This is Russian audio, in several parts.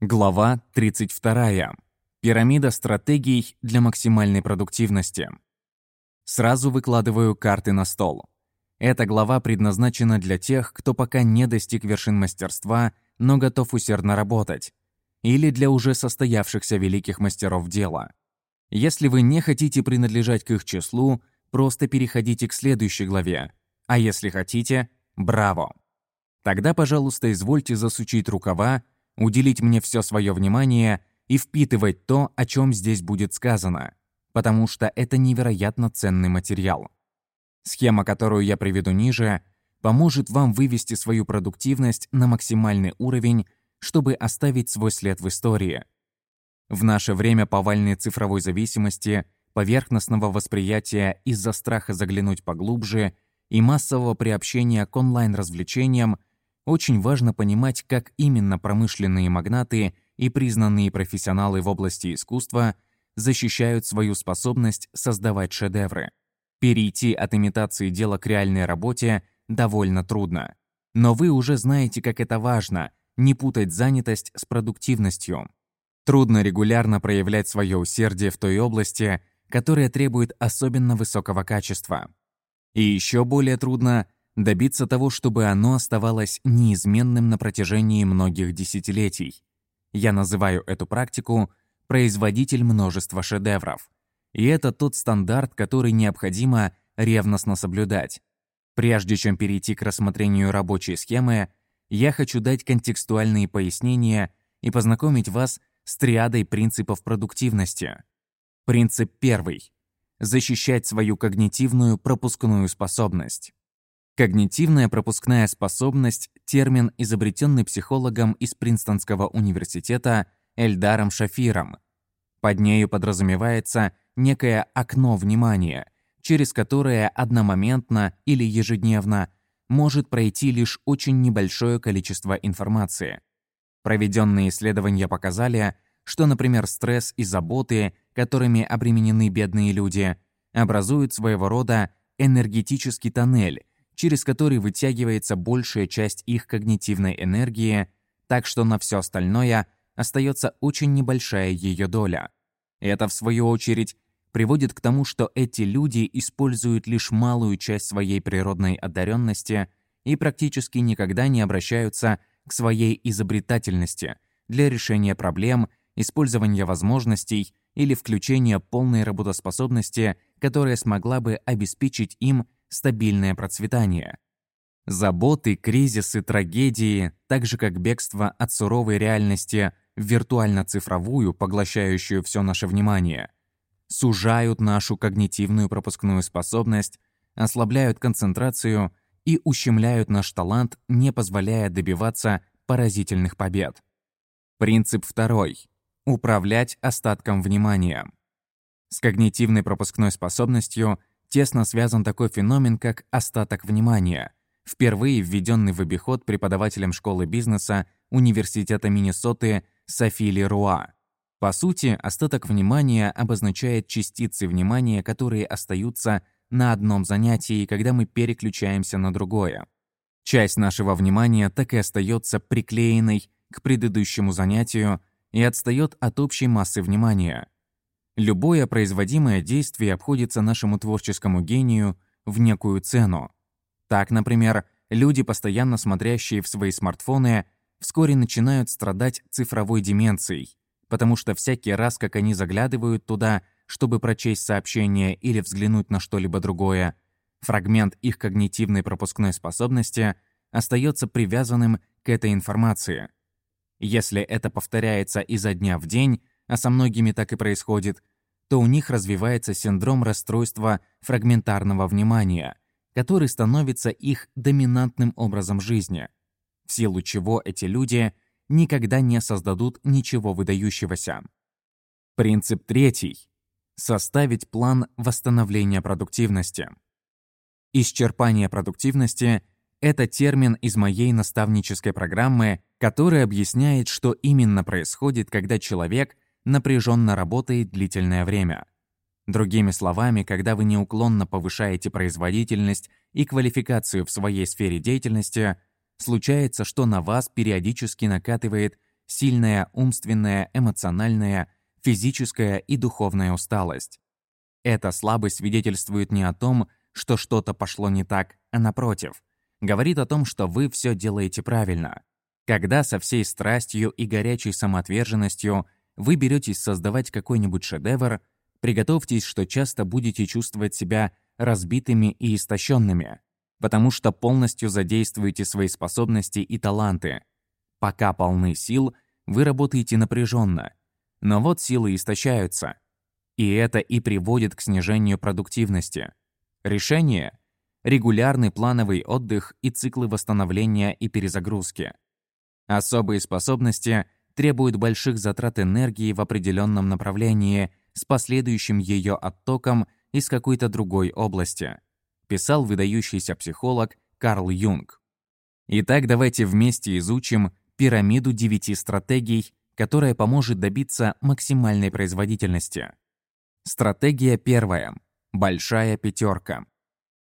Глава 32. Пирамида стратегий для максимальной продуктивности. Сразу выкладываю карты на стол. Эта глава предназначена для тех, кто пока не достиг вершин мастерства, но готов усердно работать, или для уже состоявшихся великих мастеров дела. Если вы не хотите принадлежать к их числу, просто переходите к следующей главе, а если хотите, браво! Тогда, пожалуйста, извольте засучить рукава, уделить мне все свое внимание и впитывать то, о чем здесь будет сказано, потому что это невероятно ценный материал. Схема, которую я приведу ниже, поможет вам вывести свою продуктивность на максимальный уровень, чтобы оставить свой след в истории. В наше время повальной цифровой зависимости, поверхностного восприятия из-за страха заглянуть поглубже и массового приобщения к онлайн-развлечениям очень важно понимать, как именно промышленные магнаты и признанные профессионалы в области искусства защищают свою способность создавать шедевры. Перейти от имитации дела к реальной работе довольно трудно. Но вы уже знаете, как это важно – не путать занятость с продуктивностью. Трудно регулярно проявлять свое усердие в той области, которая требует особенно высокого качества. И еще более трудно добиться того, чтобы оно оставалось неизменным на протяжении многих десятилетий. Я называю эту практику «производитель множества шедевров». И это тот стандарт, который необходимо ревностно соблюдать. Прежде чем перейти к рассмотрению рабочей схемы, я хочу дать контекстуальные пояснения и познакомить вас с триадой принципов продуктивности. Принцип первый – защищать свою когнитивную пропускную способность. Когнитивная пропускная способность – термин, изобретенный психологом из Принстонского университета Эльдаром Шафиром. Под нею подразумевается некое окно внимания, через которое одномоментно или ежедневно может пройти лишь очень небольшое количество информации. Проведенные исследования показали, что, например, стресс и заботы, которыми обременены бедные люди, образуют своего рода энергетический тоннель, через который вытягивается большая часть их когнитивной энергии, так что на все остальное остается очень небольшая ее доля. Это, в свою очередь, приводит к тому, что эти люди используют лишь малую часть своей природной одаренности и практически никогда не обращаются к своей изобретательности для решения проблем, использования возможностей или включения полной работоспособности, которая смогла бы обеспечить им стабильное процветание. Заботы, кризисы, трагедии, так же как бегство от суровой реальности в виртуально-цифровую, поглощающую все наше внимание, сужают нашу когнитивную пропускную способность, ослабляют концентрацию и ущемляют наш талант, не позволяя добиваться поразительных побед. Принцип второй. Управлять остатком внимания. С когнитивной пропускной способностью тесно связан такой феномен, как остаток внимания, впервые введенный в обиход преподавателем школы бизнеса Университета Миннесоты Софи Леруа. По сути, остаток внимания обозначает частицы внимания, которые остаются на одном занятии, когда мы переключаемся на другое. Часть нашего внимания так и остается приклеенной к предыдущему занятию и отстает от общей массы внимания. Любое производимое действие обходится нашему творческому гению в некую цену. Так, например, люди, постоянно смотрящие в свои смартфоны, вскоре начинают страдать цифровой деменцией, потому что всякий раз, как они заглядывают туда, чтобы прочесть сообщение или взглянуть на что-либо другое, фрагмент их когнитивной пропускной способности остается привязанным к этой информации. Если это повторяется изо дня в день, а со многими так и происходит, то у них развивается синдром расстройства фрагментарного внимания, который становится их доминантным образом жизни, в силу чего эти люди никогда не создадут ничего выдающегося. Принцип третий. Составить план восстановления продуктивности. Исчерпание продуктивности – это термин из моей наставнической программы, который объясняет, что именно происходит, когда человек – напряженно работает длительное время. Другими словами, когда вы неуклонно повышаете производительность и квалификацию в своей сфере деятельности, случается, что на вас периодически накатывает сильная умственная, эмоциональная, физическая и духовная усталость. Эта слабость свидетельствует не о том, что что-то пошло не так, а напротив, говорит о том, что вы все делаете правильно. Когда со всей страстью и горячей самоотверженностью вы беретесь создавать какой-нибудь шедевр, приготовьтесь, что часто будете чувствовать себя разбитыми и истощенными, потому что полностью задействуете свои способности и таланты. Пока полны сил, вы работаете напряженно, но вот силы истощаются. И это и приводит к снижению продуктивности. Решение – регулярный плановый отдых и циклы восстановления и перезагрузки. Особые способности требуют больших затрат энергии в определенном направлении с последующим ее оттоком из какой-то другой области, писал выдающийся психолог Карл Юнг. Итак, давайте вместе изучим пирамиду девяти стратегий, которая поможет добиться максимальной производительности. Стратегия первая. Большая пятерка.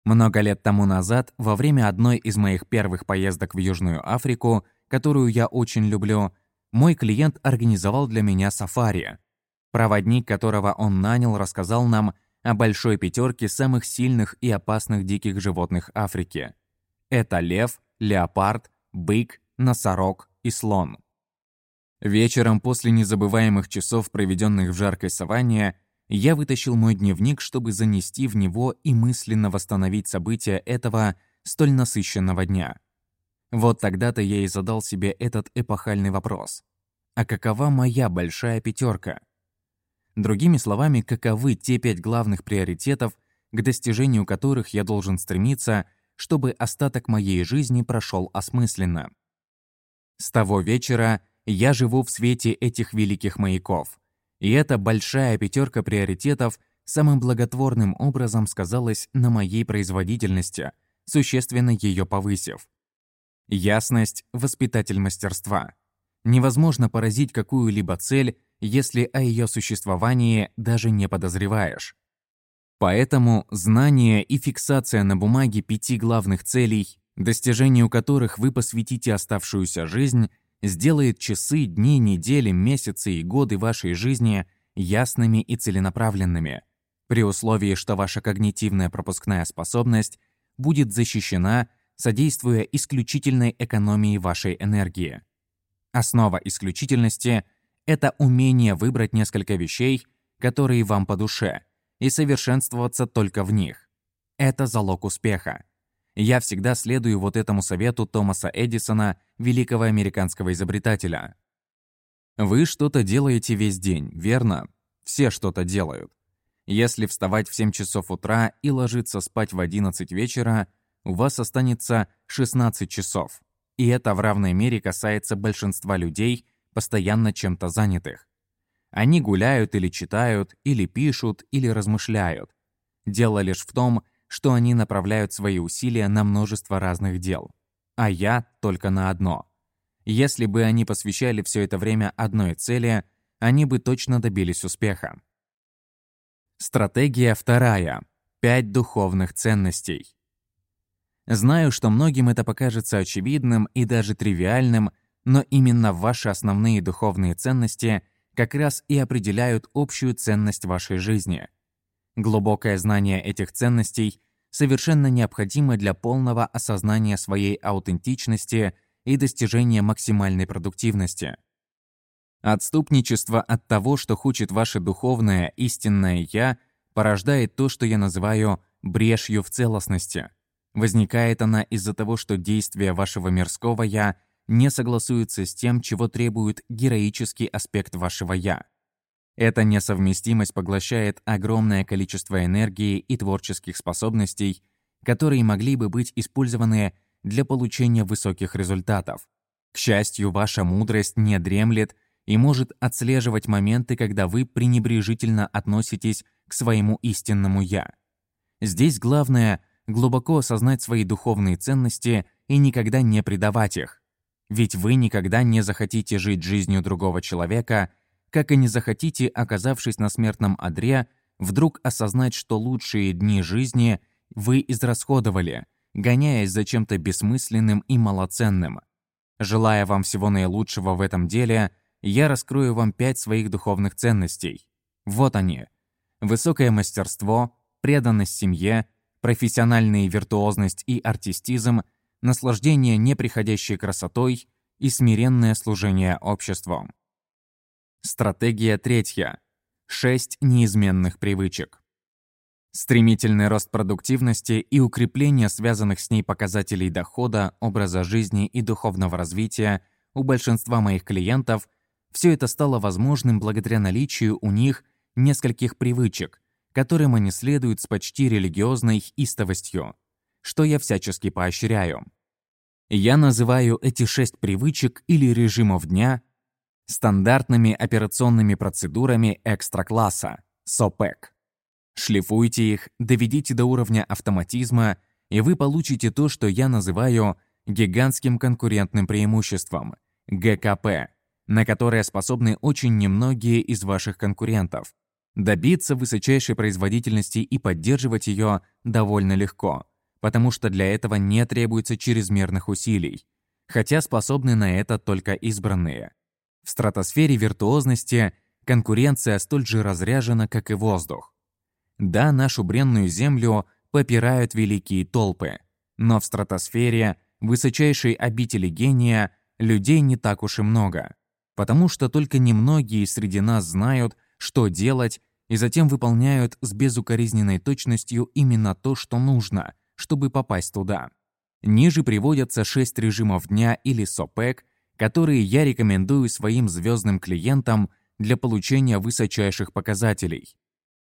Много лет тому назад, во время одной из моих первых поездок в Южную Африку, которую я очень люблю, мой клиент организовал для меня сафари. Проводник, которого он нанял, рассказал нам о большой пятерке самых сильных и опасных диких животных Африки. Это лев, леопард, бык, носорог и слон. Вечером после незабываемых часов, проведенных в жаркой саванне, я вытащил мой дневник, чтобы занести в него и мысленно восстановить события этого столь насыщенного дня. Вот тогда-то я и задал себе этот эпохальный вопрос. А какова моя большая пятерка? Другими словами, каковы те пять главных приоритетов, к достижению которых я должен стремиться, чтобы остаток моей жизни прошел осмысленно. С того вечера я живу в свете этих великих маяков. И эта большая пятерка приоритетов самым благотворным образом сказалась на моей производительности, существенно ее повысив. Ясность – воспитатель мастерства. Невозможно поразить какую-либо цель, если о ее существовании даже не подозреваешь. Поэтому знание и фиксация на бумаге пяти главных целей, достижению которых вы посвятите оставшуюся жизнь, сделает часы, дни, недели, месяцы и годы вашей жизни ясными и целенаправленными, при условии, что ваша когнитивная пропускная способность будет защищена, содействуя исключительной экономии вашей энергии. Основа исключительности — это умение выбрать несколько вещей, которые вам по душе, и совершенствоваться только в них. Это залог успеха. Я всегда следую вот этому совету Томаса Эдисона, великого американского изобретателя. Вы что-то делаете весь день, верно? Все что-то делают. Если вставать в 7 часов утра и ложиться спать в 11 вечера, у вас останется 16 часов. И это в равной мере касается большинства людей, постоянно чем-то занятых. Они гуляют или читают, или пишут, или размышляют. Дело лишь в том, что они направляют свои усилия на множество разных дел, а я только на одно. Если бы они посвящали все это время одной цели, они бы точно добились успеха. Стратегия вторая. Пять духовных ценностей. Знаю, что многим это покажется очевидным и даже тривиальным, но именно ваши основные духовные ценности как раз и определяют общую ценность вашей жизни – Глубокое знание этих ценностей совершенно необходимо для полного осознания своей аутентичности и достижения максимальной продуктивности. Отступничество от того, что хочет ваше духовное истинное «я», порождает то, что я называю брешью в целостности. Возникает она из-за того, что действия вашего мирского «я» не согласуются с тем, чего требует героический аспект вашего «я». Эта несовместимость поглощает огромное количество энергии и творческих способностей, которые могли бы быть использованы для получения высоких результатов. К счастью, ваша мудрость не дремлет и может отслеживать моменты, когда вы пренебрежительно относитесь к своему истинному «я». Здесь главное — глубоко осознать свои духовные ценности и никогда не предавать их. Ведь вы никогда не захотите жить жизнью другого человека — как и не захотите, оказавшись на смертном одре, вдруг осознать, что лучшие дни жизни вы израсходовали, гоняясь за чем-то бессмысленным и малоценным. Желая вам всего наилучшего в этом деле, я раскрою вам пять своих духовных ценностей. Вот они. Высокое мастерство, преданность семье, профессиональная виртуозность и артистизм, наслаждение неприходящей красотой и смиренное служение обществу. Стратегия третья. Шесть неизменных привычек. Стремительный рост продуктивности и укрепление связанных с ней показателей дохода, образа жизни и духовного развития у большинства моих клиентов – все это стало возможным благодаря наличию у них нескольких привычек, которым они следуют с почти религиозной истовостью, что я всячески поощряю. Я называю эти шесть привычек или режимов дня стандартными операционными процедурами экстра-класса – СОПЭК. Шлифуйте их, доведите до уровня автоматизма, и вы получите то, что я называю гигантским конкурентным преимуществом – ГКП, на которое способны очень немногие из ваших конкурентов. Добиться высочайшей производительности и поддерживать ее довольно легко, потому что для этого не требуется чрезмерных усилий, хотя способны на это только избранные. В стратосфере виртуозности конкуренция столь же разряжена, как и воздух. Да, нашу бренную Землю попирают великие толпы, но в стратосфере, высочайшей обители гения, людей не так уж и много, потому что только немногие среди нас знают, что делать, и затем выполняют с безукоризненной точностью именно то, что нужно, чтобы попасть туда. Ниже приводятся шесть режимов дня или СОПЭК, которые я рекомендую своим звездным клиентам для получения высочайших показателей.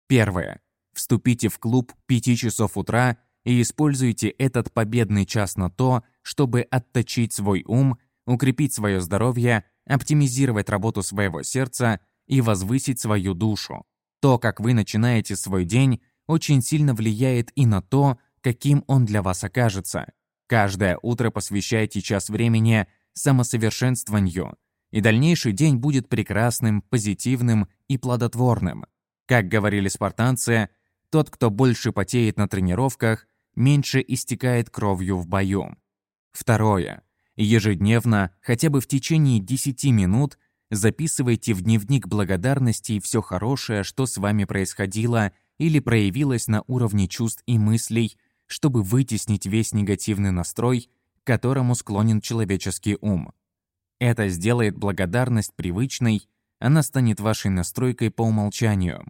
Первое. Вступите в клуб 5 часов утра и используйте этот победный час на то, чтобы отточить свой ум, укрепить свое здоровье, оптимизировать работу своего сердца и возвысить свою душу. То, как вы начинаете свой день, очень сильно влияет и на то, каким он для вас окажется. Каждое утро посвящайте час времени самосовершенствованию, и дальнейший день будет прекрасным, позитивным и плодотворным. Как говорили спартанцы, тот, кто больше потеет на тренировках, меньше истекает кровью в бою. Второе. Ежедневно, хотя бы в течение 10 минут, записывайте в дневник благодарности все хорошее, что с вами происходило или проявилось на уровне чувств и мыслей, чтобы вытеснить весь негативный настрой, к которому склонен человеческий ум. Это сделает благодарность привычной, она станет вашей настройкой по умолчанию.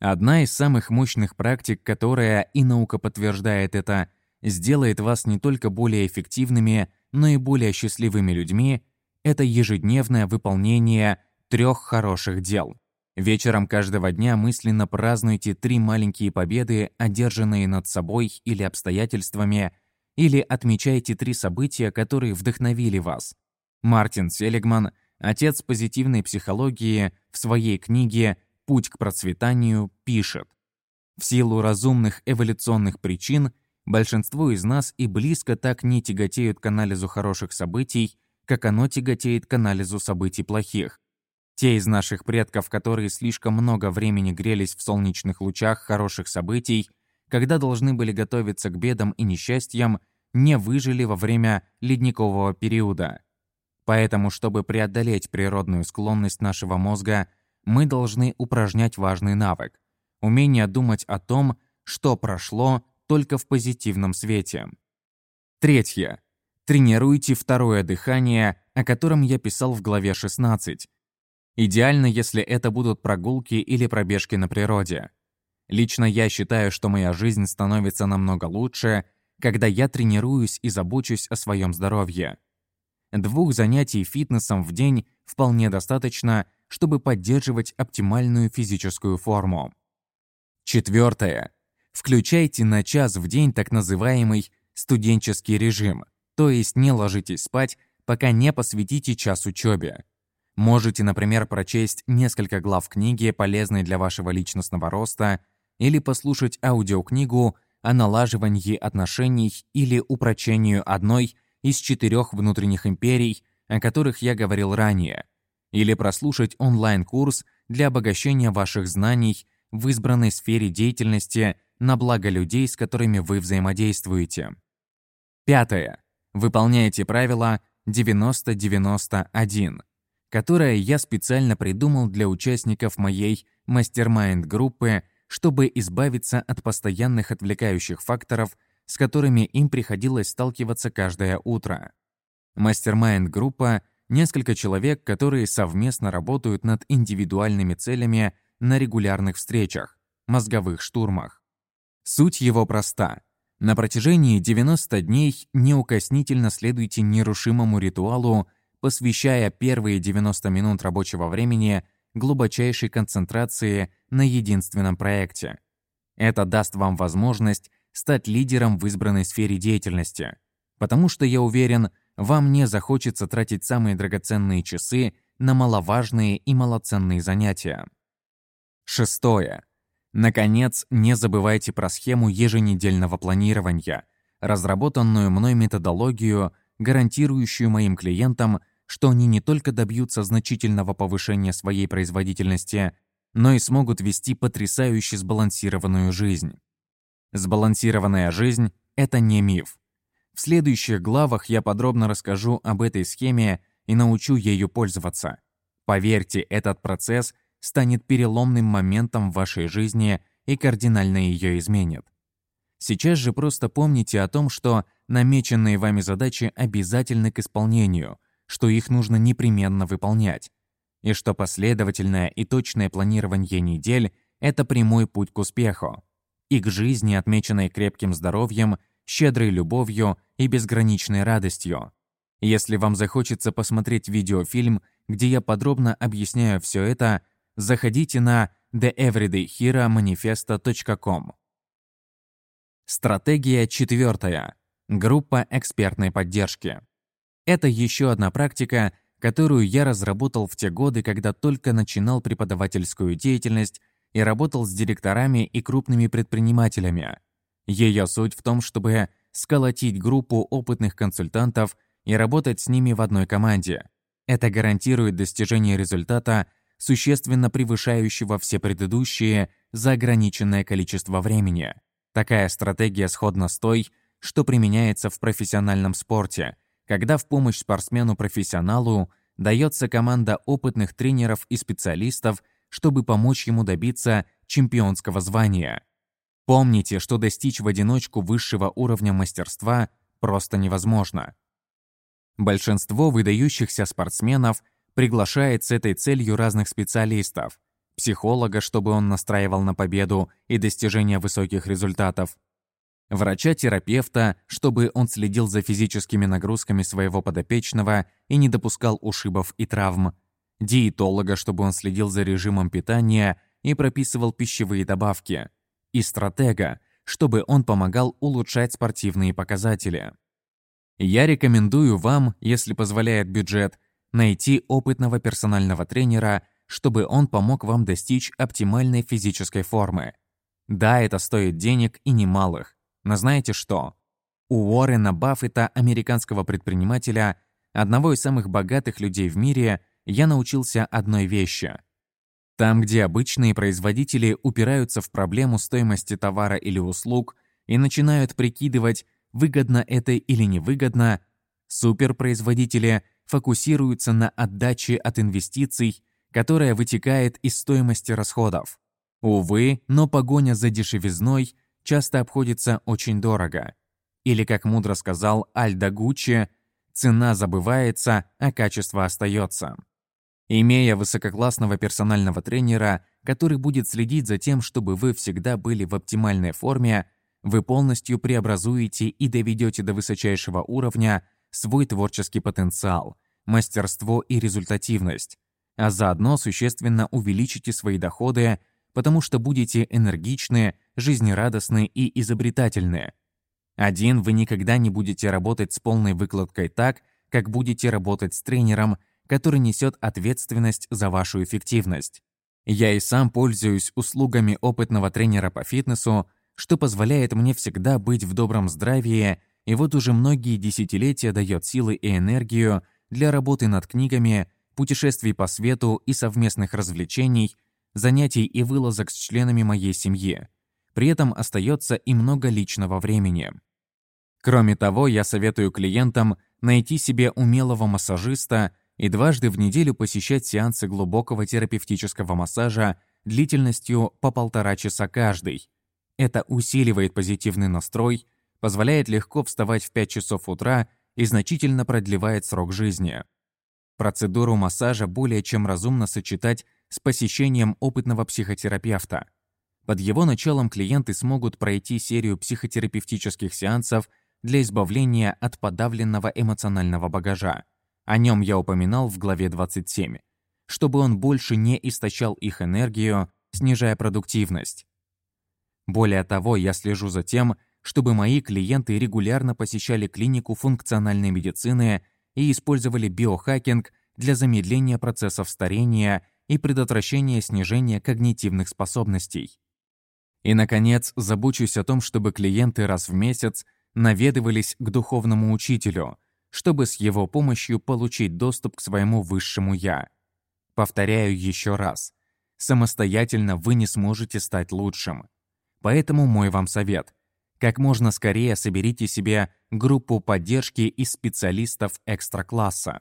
Одна из самых мощных практик, которая, и наука подтверждает это, сделает вас не только более эффективными, но и более счастливыми людьми, это ежедневное выполнение трех хороших дел. Вечером каждого дня мысленно празднуйте три маленькие победы, одержанные над собой или обстоятельствами, или отмечайте три события, которые вдохновили вас. Мартин Селигман, отец позитивной психологии, в своей книге «Путь к процветанию» пишет «В силу разумных эволюционных причин большинство из нас и близко так не тяготеют к анализу хороших событий, как оно тяготеет к анализу событий плохих. Те из наших предков, которые слишком много времени грелись в солнечных лучах хороших событий, когда должны были готовиться к бедам и несчастьям, не выжили во время ледникового периода. Поэтому, чтобы преодолеть природную склонность нашего мозга – мы должны упражнять важный навык – умение думать о том, что прошло только в позитивном свете. Третье. Тренируйте второе дыхание, о котором я писал в главе 16. Идеально, если это будут прогулки или пробежки на природе. Лично я считаю, что моя жизнь становится намного лучше, когда я тренируюсь и забочусь о своем здоровье. Двух занятий фитнесом в день вполне достаточно – чтобы поддерживать оптимальную физическую форму. Четвертое. Включайте на час в день так называемый студенческий режим, то есть не ложитесь спать, пока не посвятите час учебе. Можете, например, прочесть несколько глав книги, полезной для вашего личностного роста, или послушать аудиокнигу о налаживании отношений или упрочению одной из четырех внутренних империй, о которых я говорил ранее, или прослушать онлайн-курс для обогащения ваших знаний в избранной сфере деятельности на благо людей, с которыми вы взаимодействуете. Пятое. Выполняйте правила 9091, которое я специально придумал для участников моей мастер-майнд-группы, чтобы избавиться от постоянных отвлекающих факторов, с которыми им приходилось сталкиваться каждое утро. Мастер-майнд-группа — несколько человек, которые совместно работают над индивидуальными целями на регулярных встречах, мозговых штурмах. Суть его проста. На протяжении 90 дней неукоснительно следуйте нерушимому ритуалу, посвящая первые 90 минут рабочего времени глубочайшей концентрации на единственном проекте. Это даст вам возможность стать лидером в избранной сфере деятельности, потому что, я уверен, вам не захочется тратить самые драгоценные часы на маловажные и малоценные занятия. Шестое. Наконец, не забывайте про схему еженедельного планирования, разработанную мной методологию, гарантирующую моим клиентам, что они не только добьются значительного повышения своей производительности, но и смогут вести потрясающе сбалансированную жизнь. Сбалансированная жизнь – это не миф. В следующих главах я подробно расскажу об этой схеме и научу ею пользоваться. Поверьте, этот процесс станет переломным моментом в вашей жизни и кардинально ее изменит. Сейчас же просто помните о том, что намеченные вами задачи обязательны к исполнению, что их нужно непременно выполнять, и что последовательное и точное планирование недель — это прямой путь к успеху и к жизни, отмеченной крепким здоровьем, щедрой любовью и безграничной радостью. Если вам захочется посмотреть видеофильм, где я подробно объясняю все это, заходите на theeverydayheromanifesto.com. Стратегия четвертая. Группа экспертной поддержки. Это еще одна практика, которую я разработал в те годы, когда только начинал преподавательскую деятельность и работал с директорами и крупными предпринимателями. Ее суть в том, чтобы сколотить группу опытных консультантов и работать с ними в одной команде. Это гарантирует достижение результата – существенно превышающего все предыдущие за ограниченное количество времени. Такая стратегия сходна с той, что применяется в профессиональном спорте, когда в помощь спортсмену-профессионалу дается команда опытных тренеров и специалистов, чтобы помочь ему добиться чемпионского звания. Помните, что достичь в одиночку высшего уровня мастерства просто невозможно. Большинство выдающихся спортсменов приглашает с этой целью разных специалистов, психолога, чтобы он настраивал на победу и достижение высоких результатов, врача-терапевта, чтобы он следил за физическими нагрузками своего подопечного и не допускал ушибов и травм, диетолога, чтобы он следил за режимом питания и прописывал пищевые добавки, и стратега, чтобы он помогал улучшать спортивные показатели. Я рекомендую вам, если позволяет бюджет, найти опытного персонального тренера, чтобы он помог вам достичь оптимальной физической формы. Да, это стоит денег и немалых. Но знаете что? У Уоррена Баффета, американского предпринимателя, одного из самых богатых людей в мире, я научился одной вещи. Там, где обычные производители упираются в проблему стоимости товара или услуг и начинают прикидывать, выгодно это или невыгодно, суперпроизводители фокусируются на отдаче от инвестиций, которая вытекает из стоимости расходов. Увы, но погоня за дешевизной часто обходится очень дорого. Или, как мудро сказал Альдо Гуччи, цена забывается, а качество остается. Имея высококлассного персонального тренера, который будет следить за тем, чтобы вы всегда были в оптимальной форме, вы полностью преобразуете и доведете до высочайшего уровня свой творческий потенциал, мастерство и результативность, а заодно существенно увеличите свои доходы, потому что будете энергичны, жизнерадостны и изобретательны. Один вы никогда не будете работать с полной выкладкой так, как будете работать с тренером, который несет ответственность за вашу эффективность. Я и сам пользуюсь услугами опытного тренера по фитнесу, что позволяет мне всегда быть в добром здравии и вот уже многие десятилетия дает силы и энергию для работы над книгами, путешествий по свету и совместных развлечений, занятий и вылазок с членами моей семьи. При этом остается и много личного времени. Кроме того, я советую клиентам найти себе умелого массажиста и дважды в неделю посещать сеансы глубокого терапевтического массажа длительностью по полтора часа каждый. Это усиливает позитивный настрой, позволяет легко вставать в 5 часов утра и значительно продлевает срок жизни. Процедуру массажа более чем разумно сочетать с посещением опытного психотерапевта. Под его началом клиенты смогут пройти серию психотерапевтических сеансов для избавления от подавленного эмоционального багажа. О нем я упоминал в главе 27, чтобы он больше не истощал их энергию, снижая продуктивность. Более того, я слежу за тем, чтобы мои клиенты регулярно посещали клинику функциональной медицины и использовали биохакинг для замедления процессов старения и предотвращения снижения когнитивных способностей. И, наконец, забочусь о том, чтобы клиенты раз в месяц наведывались к духовному учителю, чтобы с его помощью получить доступ к своему высшему «я». Повторяю еще раз. Самостоятельно вы не сможете стать лучшим. Поэтому мой вам совет – как можно скорее соберите себе группу поддержки из специалистов экстра-класса.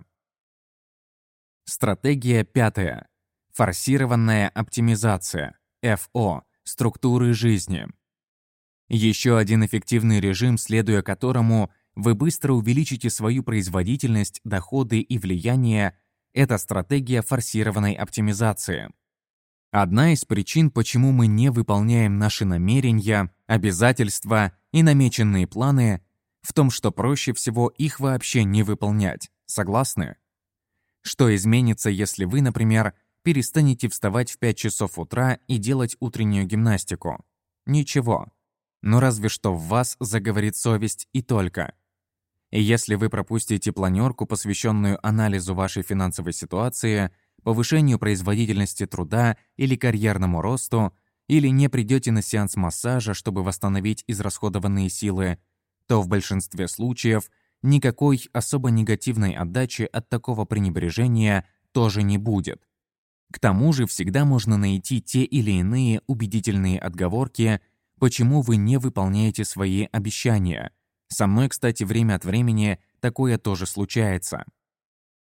Стратегия пятая. Форсированная оптимизация. ФО. Структуры жизни. Еще один эффективный режим, следуя которому вы быстро увеличите свою производительность, доходы и влияние, это стратегия форсированной оптимизации. Одна из причин, почему мы не выполняем наши намерения, обязательства и намеченные планы, в том, что проще всего их вообще не выполнять. Согласны? Что изменится, если вы, например, перестанете вставать в 5 часов утра и делать утреннюю гимнастику? Ничего. Но разве что в вас заговорит совесть и только. И если вы пропустите планерку, посвященную анализу вашей финансовой ситуации – повышению производительности труда или карьерному росту, или не придете на сеанс массажа, чтобы восстановить израсходованные силы, то в большинстве случаев никакой особо негативной отдачи от такого пренебрежения тоже не будет. К тому же всегда можно найти те или иные убедительные отговорки, почему вы не выполняете свои обещания. Со мной, кстати, время от времени такое тоже случается.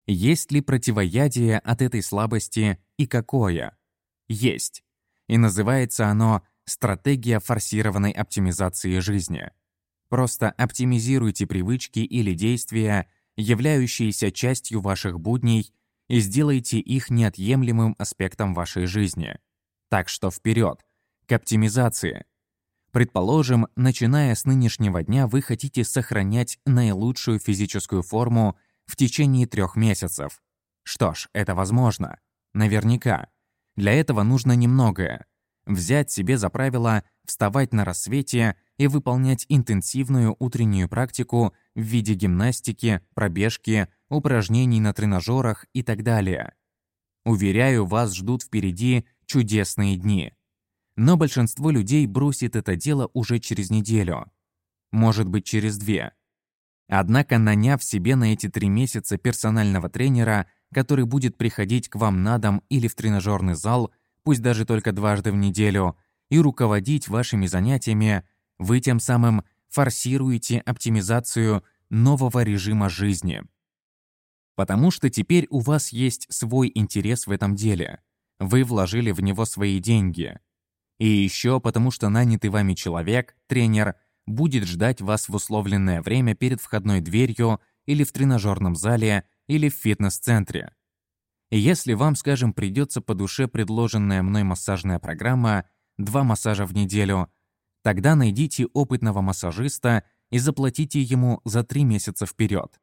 Есть ли противоядие от этой слабости и какое? Есть. И называется оно «стратегия форсированной оптимизации жизни». Просто оптимизируйте привычки или действия, являющиеся частью ваших будней, и сделайте их неотъемлемым аспектом вашей жизни. Так что вперед, к оптимизации. Предположим, начиная с нынешнего дня вы хотите сохранять наилучшую физическую форму в течение трех месяцев. Что ж, это возможно. Наверняка. Для этого нужно немногое. Взять себе за правило вставать на рассвете и выполнять интенсивную утреннюю практику в виде гимнастики, пробежки, упражнений на тренажерах и так далее. Уверяю, вас ждут впереди чудесные дни. Но большинство людей бросит это дело уже через неделю. Может быть, через две. Однако, наняв себе на эти три месяца персонального тренера, который будет приходить к вам на дом или в тренажерный зал, пусть даже только дважды в неделю, и руководить вашими занятиями, вы тем самым форсируете оптимизацию нового режима жизни. Потому что теперь у вас есть свой интерес в этом деле. Вы вложили в него свои деньги. И еще потому что нанятый вами человек, тренер, будет ждать вас в условленное время перед входной дверью или в тренажерном зале или в фитнес-центре. Если вам, скажем, придется по душе предложенная мной массажная программа, два массажа в неделю, тогда найдите опытного массажиста и заплатите ему за три месяца вперед.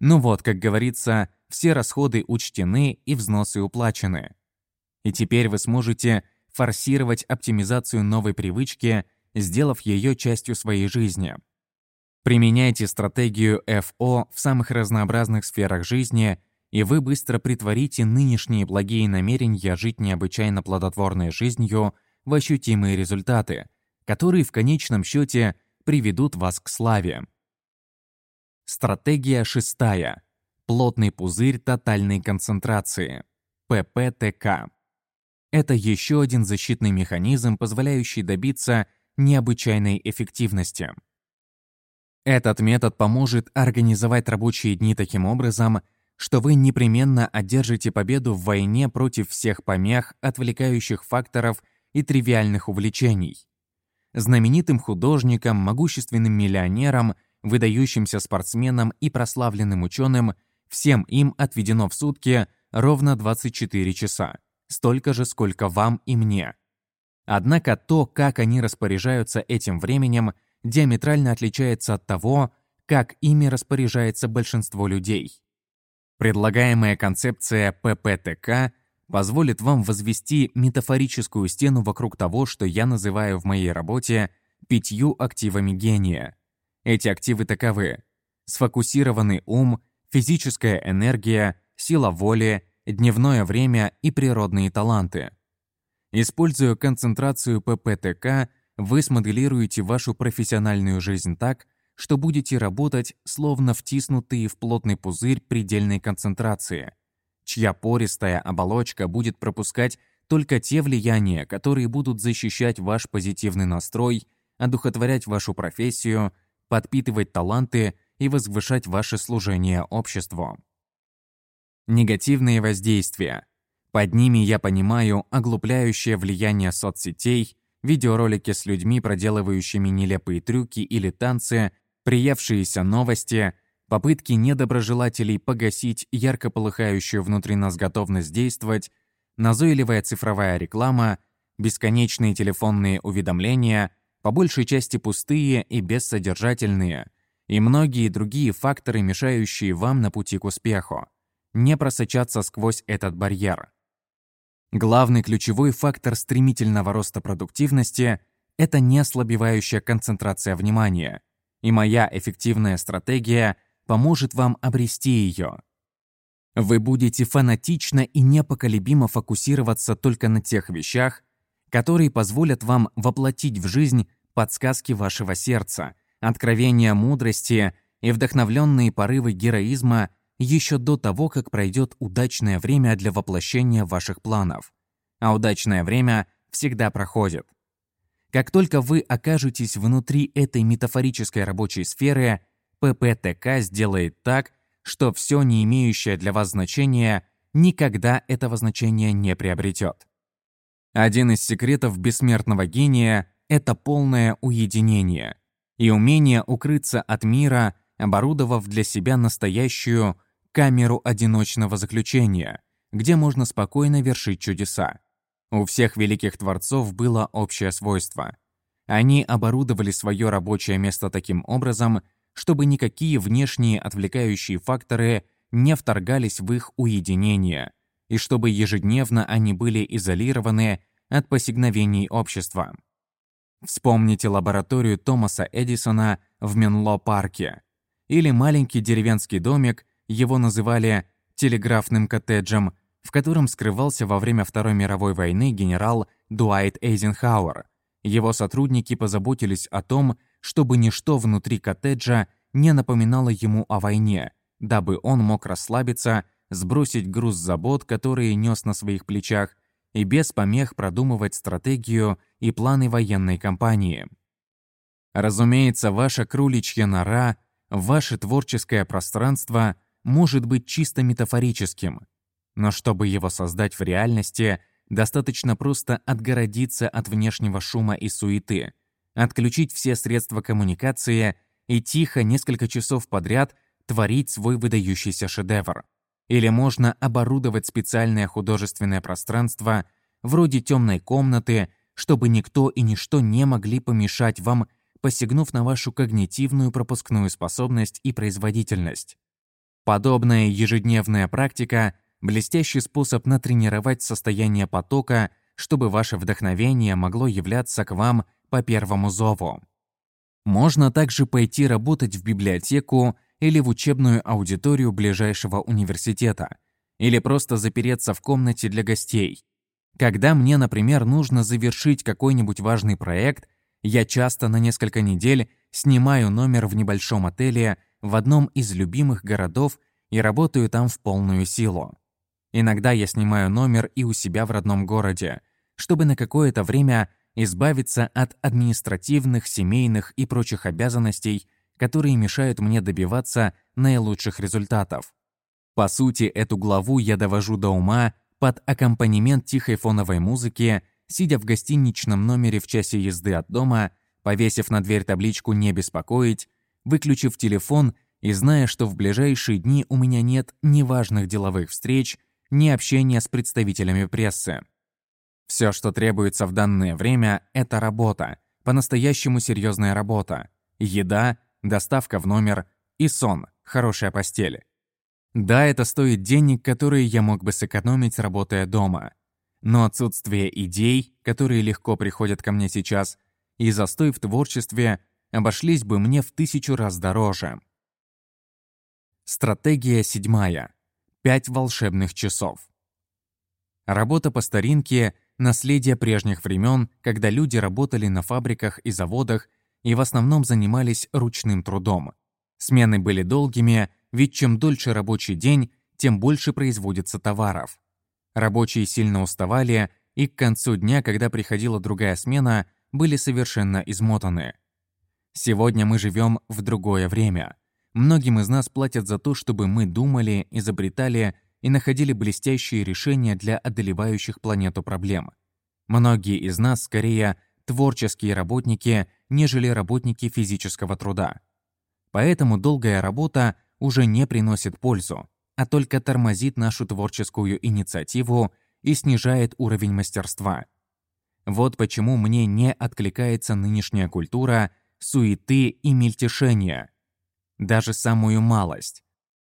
Ну вот, как говорится, все расходы учтены и взносы уплачены. И теперь вы сможете форсировать оптимизацию новой привычки – сделав ее частью своей жизни. Применяйте стратегию FO в самых разнообразных сферах жизни, и вы быстро притворите нынешние благие намерения жить необычайно плодотворной жизнью в ощутимые результаты, которые в конечном счете приведут вас к славе. Стратегия шестая. Плотный пузырь тотальной концентрации. ППТК. Это еще один защитный механизм, позволяющий добиться необычайной эффективности. Этот метод поможет организовать рабочие дни таким образом, что вы непременно одержите победу в войне против всех помех, отвлекающих факторов и тривиальных увлечений. Знаменитым художникам, могущественным миллионерам, выдающимся спортсменам и прославленным ученым всем им отведено в сутки ровно 24 часа, столько же, сколько вам и мне. Однако то, как они распоряжаются этим временем, диаметрально отличается от того, как ими распоряжается большинство людей. Предлагаемая концепция ППТК позволит вам возвести метафорическую стену вокруг того, что я называю в моей работе пятью активами гения. Эти активы таковы – сфокусированный ум, физическая энергия, сила воли, дневное время и природные таланты. Используя концентрацию ППТК, вы смоделируете вашу профессиональную жизнь так, что будете работать, словно втиснутые в плотный пузырь предельной концентрации, чья пористая оболочка будет пропускать только те влияния, которые будут защищать ваш позитивный настрой, одухотворять вашу профессию, подпитывать таланты и возвышать ваше служение обществу. Негативные воздействия. Под ними я понимаю оглупляющее влияние соцсетей, видеоролики с людьми, проделывающими нелепые трюки или танцы, приевшиеся новости, попытки недоброжелателей погасить ярко полыхающую внутри нас готовность действовать, назойливая цифровая реклама, бесконечные телефонные уведомления, по большей части пустые и бессодержательные, и многие другие факторы, мешающие вам на пути к успеху, не просочаться сквозь этот барьер. Главный ключевой фактор стремительного роста продуктивности – это неослабевающая концентрация внимания, и моя эффективная стратегия поможет вам обрести ее. Вы будете фанатично и непоколебимо фокусироваться только на тех вещах, которые позволят вам воплотить в жизнь подсказки вашего сердца, откровения мудрости и вдохновленные порывы героизма еще до того, как пройдет удачное время для воплощения ваших планов. А удачное время всегда проходит. Как только вы окажетесь внутри этой метафорической рабочей сферы, ППТК сделает так, что все не имеющее для вас значения никогда этого значения не приобретет. Один из секретов бессмертного гения – это полное уединение и умение укрыться от мира, оборудовав для себя настоящую камеру одиночного заключения, где можно спокойно вершить чудеса. У всех великих творцов было общее свойство. Они оборудовали свое рабочее место таким образом, чтобы никакие внешние отвлекающие факторы не вторгались в их уединение, и чтобы ежедневно они были изолированы от посигновений общества. Вспомните лабораторию Томаса Эдисона в Менло-парке или маленький деревенский домик, его называли «телеграфным коттеджем», в котором скрывался во время Второй мировой войны генерал Дуайт Эйзенхауэр. Его сотрудники позаботились о том, чтобы ничто внутри коттеджа не напоминало ему о войне, дабы он мог расслабиться, сбросить груз забот, которые нес на своих плечах, и без помех продумывать стратегию и планы военной кампании. Разумеется, ваша кроличья нора, ваше творческое пространство может быть чисто метафорическим – но чтобы его создать в реальности, достаточно просто отгородиться от внешнего шума и суеты, отключить все средства коммуникации и тихо несколько часов подряд творить свой выдающийся шедевр. Или можно оборудовать специальное художественное пространство вроде темной комнаты, чтобы никто и ничто не могли помешать вам, посягнув на вашу когнитивную пропускную способность и производительность. Подобная ежедневная практика – блестящий способ натренировать состояние потока, чтобы ваше вдохновение могло являться к вам по первому зову. Можно также пойти работать в библиотеку или в учебную аудиторию ближайшего университета, или просто запереться в комнате для гостей. Когда мне, например, нужно завершить какой-нибудь важный проект, я часто на несколько недель снимаю номер в небольшом отеле в одном из любимых городов и работаю там в полную силу. Иногда я снимаю номер и у себя в родном городе, чтобы на какое-то время избавиться от административных, семейных и прочих обязанностей, которые мешают мне добиваться наилучших результатов. По сути, эту главу я довожу до ума под аккомпанемент тихой фоновой музыки, сидя в гостиничном номере в часе езды от дома, повесив на дверь табличку «Не беспокоить», выключив телефон и зная, что в ближайшие дни у меня нет ни важных деловых встреч, ни общения с представителями прессы. Все, что требуется в данное время, это работа, по-настоящему серьезная работа, еда, доставка в номер и сон, хорошая постель. Да, это стоит денег, которые я мог бы сэкономить, работая дома. Но отсутствие идей, которые легко приходят ко мне сейчас, и застой в творчестве обошлись бы мне в тысячу раз дороже. Стратегия седьмая. Пять волшебных часов. Работа по старинке – наследие прежних времен, когда люди работали на фабриках и заводах и в основном занимались ручным трудом. Смены были долгими, ведь чем дольше рабочий день, тем больше производится товаров. Рабочие сильно уставали, и к концу дня, когда приходила другая смена, были совершенно измотаны. Сегодня мы живем в другое время. Многим из нас платят за то, чтобы мы думали, изобретали и находили блестящие решения для одолевающих планету проблем. Многие из нас скорее творческие работники, нежели работники физического труда. Поэтому долгая работа уже не приносит пользу, а только тормозит нашу творческую инициативу и снижает уровень мастерства. Вот почему мне не откликается нынешняя культура суеты и мельтешения. Даже самую малость.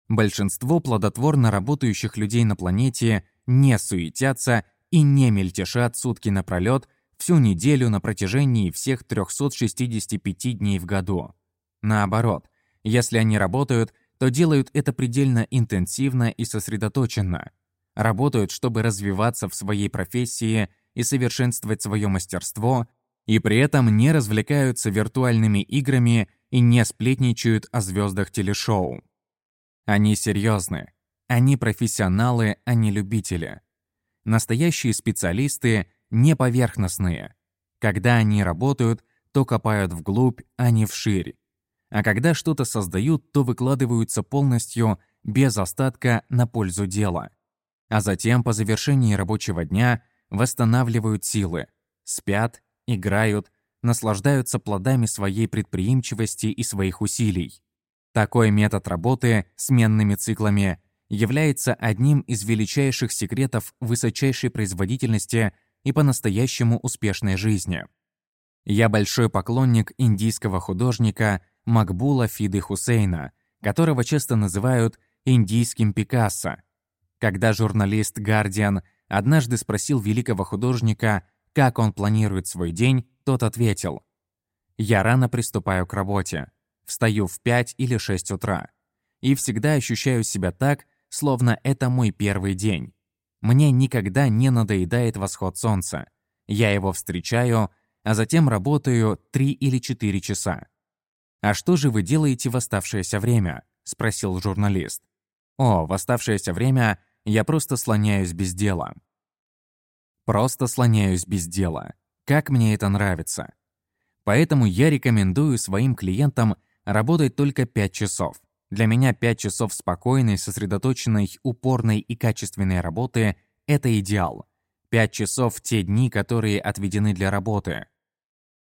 Большинство плодотворно работающих людей на планете не суетятся и не мельтешат сутки напролет всю неделю на протяжении всех 365 дней в году. Наоборот, если они работают, то делают это предельно интенсивно и сосредоточенно. Работают, чтобы развиваться в своей профессии и совершенствовать свое мастерство, и при этом не развлекаются виртуальными играми и не сплетничают о звездах телешоу. Они серьезны. Они профессионалы, а не любители. Настоящие специалисты не поверхностные. Когда они работают, то копают вглубь, а не вширь. А когда что-то создают, то выкладываются полностью, без остатка, на пользу дела. А затем, по завершении рабочего дня, восстанавливают силы, спят, играют, наслаждаются плодами своей предприимчивости и своих усилий. Такой метод работы сменными циклами является одним из величайших секретов высочайшей производительности и по-настоящему успешной жизни. Я большой поклонник индийского художника Макбула Фиды Хусейна, которого часто называют «индийским Пикассо». Когда журналист «Гардиан» однажды спросил великого художника, как он планирует свой день, тот ответил «Я рано приступаю к работе, встаю в 5 или 6 утра и всегда ощущаю себя так, словно это мой первый день. Мне никогда не надоедает восход солнца. Я его встречаю, а затем работаю 3 или 4 часа. «А что же вы делаете в оставшееся время?» – спросил журналист. «О, в оставшееся время я просто слоняюсь без дела». Просто слоняюсь без дела. Как мне это нравится. Поэтому я рекомендую своим клиентам работать только 5 часов. Для меня 5 часов спокойной, сосредоточенной, упорной и качественной работы – это идеал. 5 часов те дни, которые отведены для работы.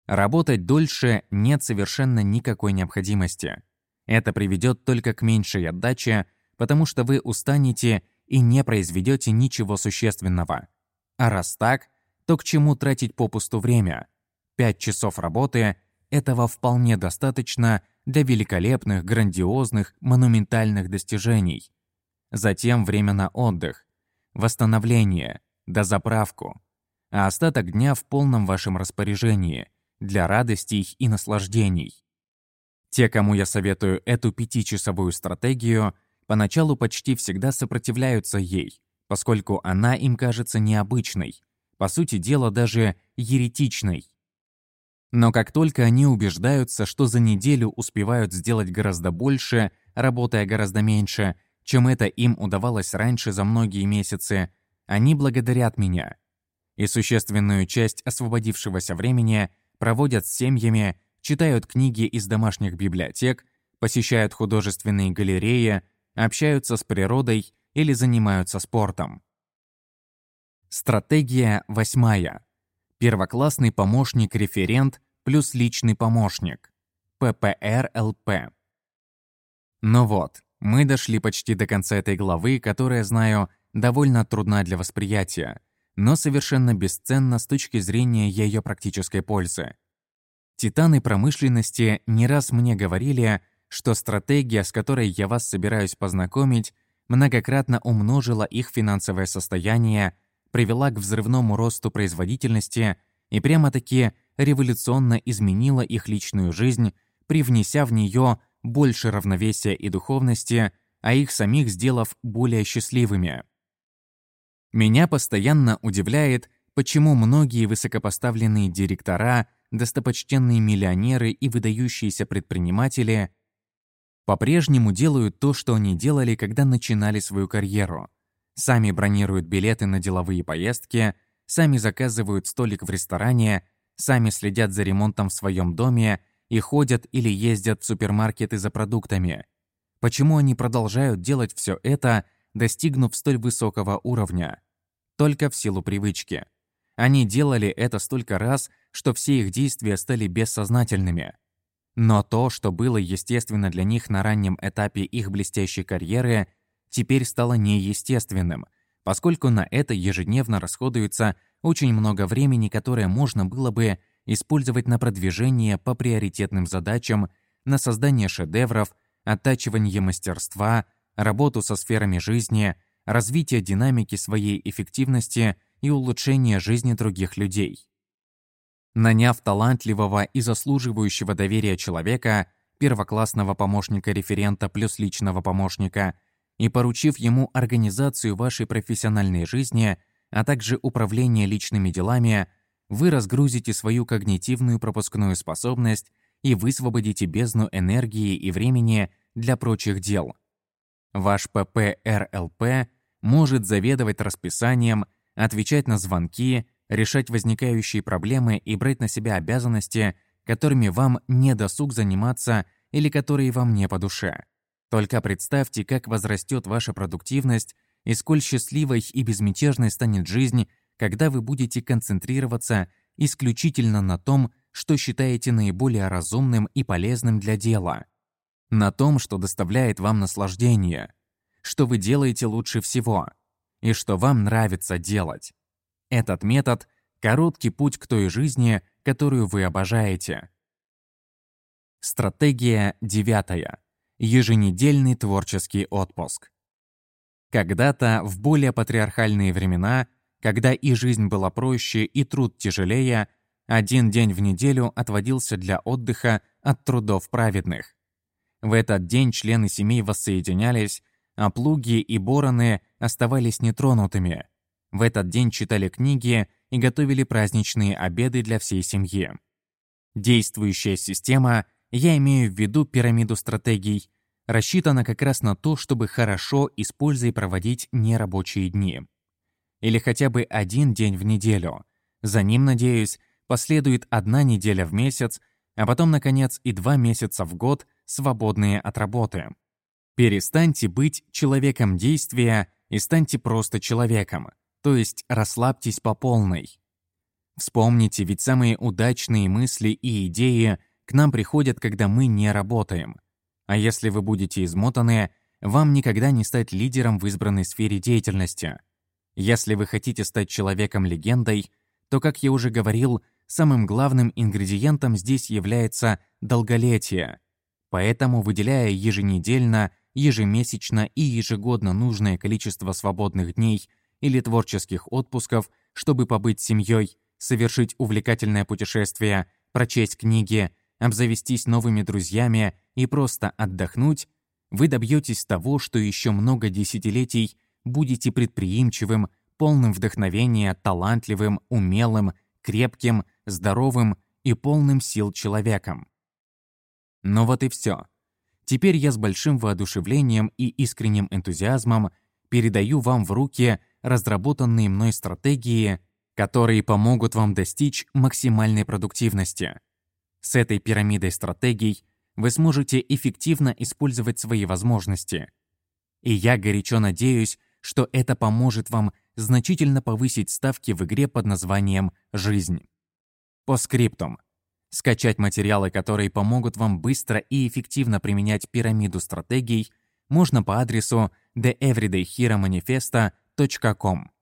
Работать дольше нет совершенно никакой необходимости. Это приведет только к меньшей отдаче, потому что вы устанете и не произведете ничего существенного. А раз так, то к чему тратить попусту время? Пять часов работы – этого вполне достаточно для великолепных, грандиозных, монументальных достижений. Затем время на отдых, восстановление, дозаправку, а остаток дня в полном вашем распоряжении – для радостей и наслаждений. Те, кому я советую эту пятичасовую стратегию, поначалу почти всегда сопротивляются ей, поскольку она им кажется необычной, по сути дела даже еретичной. Но как только они убеждаются, что за неделю успевают сделать гораздо больше, работая гораздо меньше, чем это им удавалось раньше за многие месяцы, они благодарят меня. И существенную часть освободившегося времени проводят с семьями, читают книги из домашних библиотек, посещают художественные галереи, общаются с природой или занимаются спортом. Стратегия восьмая. Первоклассный помощник-референт плюс личный помощник. ППРЛП. Ну вот, мы дошли почти до конца этой главы, которая, знаю, довольно трудна для восприятия, но совершенно бесценна с точки зрения ее практической пользы. Титаны промышленности не раз мне говорили, что стратегия, с которой я вас собираюсь познакомить, многократно умножила их финансовое состояние, привела к взрывному росту производительности и прямо-таки революционно изменила их личную жизнь, привнеся в нее больше равновесия и духовности, а их самих сделав более счастливыми. Меня постоянно удивляет, почему многие высокопоставленные директора, достопочтенные миллионеры и выдающиеся предприниматели по-прежнему делают то, что они делали, когда начинали свою карьеру. Сами бронируют билеты на деловые поездки, сами заказывают столик в ресторане, сами следят за ремонтом в своем доме и ходят или ездят в супермаркеты за продуктами. Почему они продолжают делать все это, достигнув столь высокого уровня? Только в силу привычки. Они делали это столько раз, что все их действия стали бессознательными. Но то, что было естественно для них на раннем этапе их блестящей карьеры, теперь стало неестественным, поскольку на это ежедневно расходуется очень много времени, которое можно было бы использовать на продвижение по приоритетным задачам, на создание шедевров, оттачивание мастерства, работу со сферами жизни, развитие динамики своей эффективности и улучшение жизни других людей. Наняв талантливого и заслуживающего доверия человека, первоклассного помощника-референта плюс личного помощника, и поручив ему организацию вашей профессиональной жизни, а также управление личными делами, вы разгрузите свою когнитивную пропускную способность и высвободите бездну энергии и времени для прочих дел. Ваш ППРЛП может заведовать расписанием, отвечать на звонки, решать возникающие проблемы и брать на себя обязанности, которыми вам не досуг заниматься или которые вам не по душе. Только представьте, как возрастет ваша продуктивность и сколь счастливой и безмятежной станет жизнь, когда вы будете концентрироваться исключительно на том, что считаете наиболее разумным и полезным для дела, на том, что доставляет вам наслаждение, что вы делаете лучше всего и что вам нравится делать. Этот метод – короткий путь к той жизни, которую вы обожаете. Стратегия девятая. Еженедельный творческий отпуск. Когда-то, в более патриархальные времена, когда и жизнь была проще, и труд тяжелее, один день в неделю отводился для отдыха от трудов праведных. В этот день члены семей воссоединялись, а плуги и бороны оставались нетронутыми. В этот день читали книги и готовили праздничные обеды для всей семьи. Действующая система, я имею в виду пирамиду стратегий, рассчитана как раз на то, чтобы хорошо, используя и проводить нерабочие дни или хотя бы один день в неделю. За ним, надеюсь, последует одна неделя в месяц, а потом, наконец, и два месяца в год, свободные от работы. Перестаньте быть человеком действия и станьте просто человеком, то есть расслабьтесь по полной. Вспомните, ведь самые удачные мысли и идеи к нам приходят, когда мы не работаем. А если вы будете измотаны, вам никогда не стать лидером в избранной сфере деятельности. Если вы хотите стать человеком-легендой, то, как я уже говорил, самым главным ингредиентом здесь является долголетие. Поэтому, выделяя еженедельно, ежемесячно и ежегодно нужное количество свободных дней или творческих отпусков, чтобы побыть семьей, совершить увлекательное путешествие, прочесть книги, обзавестись новыми друзьями и просто отдохнуть, вы добьетесь того, что еще много десятилетий – будете предприимчивым, полным вдохновения, талантливым, умелым, крепким, здоровым и полным сил человеком. Но вот и все. Теперь я с большим воодушевлением и искренним энтузиазмом передаю вам в руки разработанные мной стратегии, которые помогут вам достичь максимальной продуктивности. С этой пирамидой стратегий вы сможете эффективно использовать свои возможности. И я горячо надеюсь, что это поможет вам значительно повысить ставки в игре под названием «Жизнь». По скриптум. Скачать материалы, которые помогут вам быстро и эффективно применять пирамиду стратегий, можно по адресу theeverydayheromanifesto.com kp.com.